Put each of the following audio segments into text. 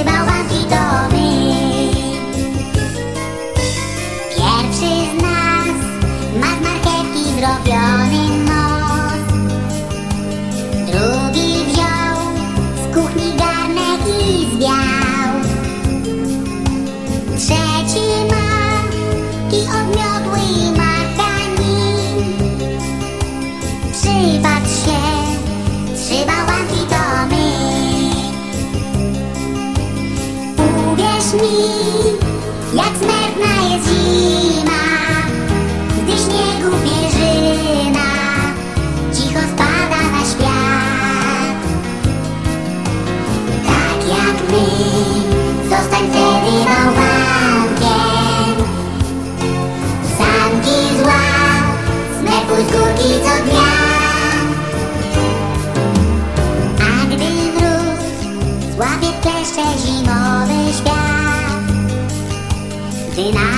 about Lakshmi, me. deny.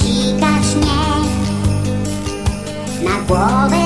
Well,